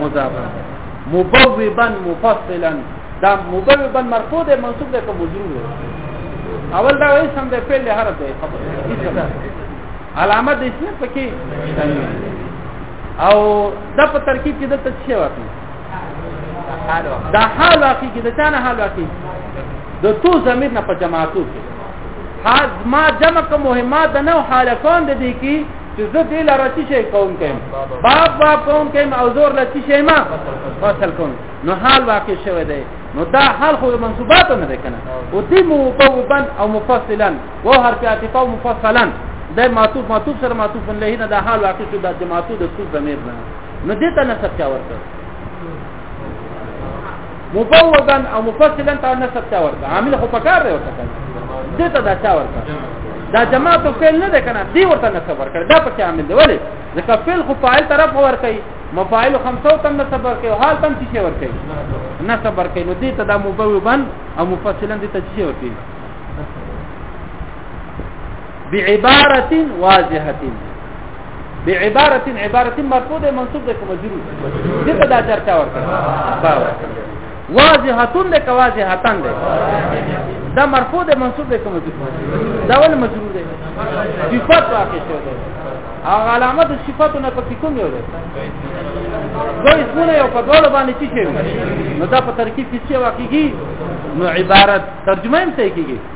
مضاف مبوبا مفصلا دا مبوبا مرفوع ده منصوب ده که مجرور ده اول دا وایي سم ده فعل حرف ده خبر علامه د اسم پکې او دا په ترکیب کې د تشریح واقعي دا حال واقعي کې د چانه حال واقعي د تو زمير نه په جماعتو کې حاض ما جمع کوم مهمات نه او حالکان د دې کې چې زه دې لاره چې شي کوم کوم باب باب کوم کوم او زور لا چې شي ما فصل کوم نو حال واقع شوی دی نو دا حال خو منصوبات نه ده کنه او دې مفوبا او مفصلا و هر په عتفه او مفصلا د معطوف معطوف سره معطوف له نه دا حال واقع شو د جماعتو د څو ضمیر نه نو دې ته نسب چا ورته مفوضا او مفصلا ته نسب چا ورته عامل خو پکار دی ورته دې ته دا چا ورته دا جماعت فعل نه ده کنه دی ورته نسب ورکړ دا پکې عامل دی ولی ځکه فعل خو فاعل طرف ورکړي مفاعل خمسو تم نسب ورکړي او حال تم څه ورکړي نسب ورکړي نو دې ته دا مبوبن او مفصلا دې ته څه ورکړي بعبارة واضحة بعبارت عبارت مرفوع ده منصوب ده که مجرور ده ده دا چرچا ورکر واضحتون ده که واضحتان ده دا مرفوع ده منصوب ده که مجرور دا ولی مجرور ده صفت واقع شو ده او علامه ده صفتو نه پکی کم یو ده دو اسمونه یو په دوله باندې چی شوی نو دا په ترکیب کې څه واقعي نو عبارت ترجمه هم صحیح کیږي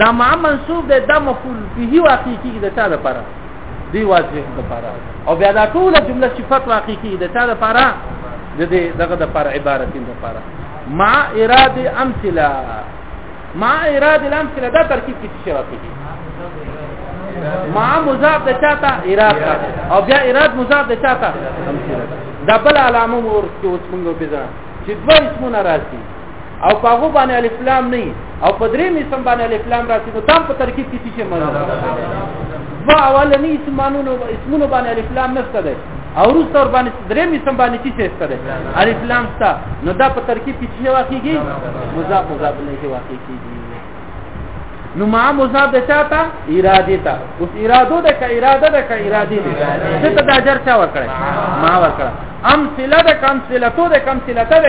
دا ما منصوب ده دا مفعول به واقع کیږي د چا لپاره دی واضح لپاره او بیا دا ټول جمله صفات واقع کیږي د چا لپاره د دې دغه د پر عبارت لپاره مع اراده امثله مع اراده الامثله دا ترکیب کې څه واقع کیږي مع مضاف د چاته اراده او بیا اراده مضاف د چاته امثله دا بل علامه ورته اوس موږ پیژنو چې دوه اسمونه راځي او پاغو باندې الف لام نه او په درې میسم باندې الف لام راځي نو تام په ترکیب کې څه معنی وا اولنی اسمانو نو اسمونو باندې الف لام نشته ده او روستور باندې درې میسم باندې څه شته ده الف لام شته نو دا په ترکیب کې څه واقعيږي مضاف مضاف نه کې واقع کیږي نو ما مضاف د چاته اراده تا اوس اراده ده ک اراده ده ک اراده ده څه ته د اجر چا ورکړي ما ورکړه ام سله ده کم سله تو ده کم سله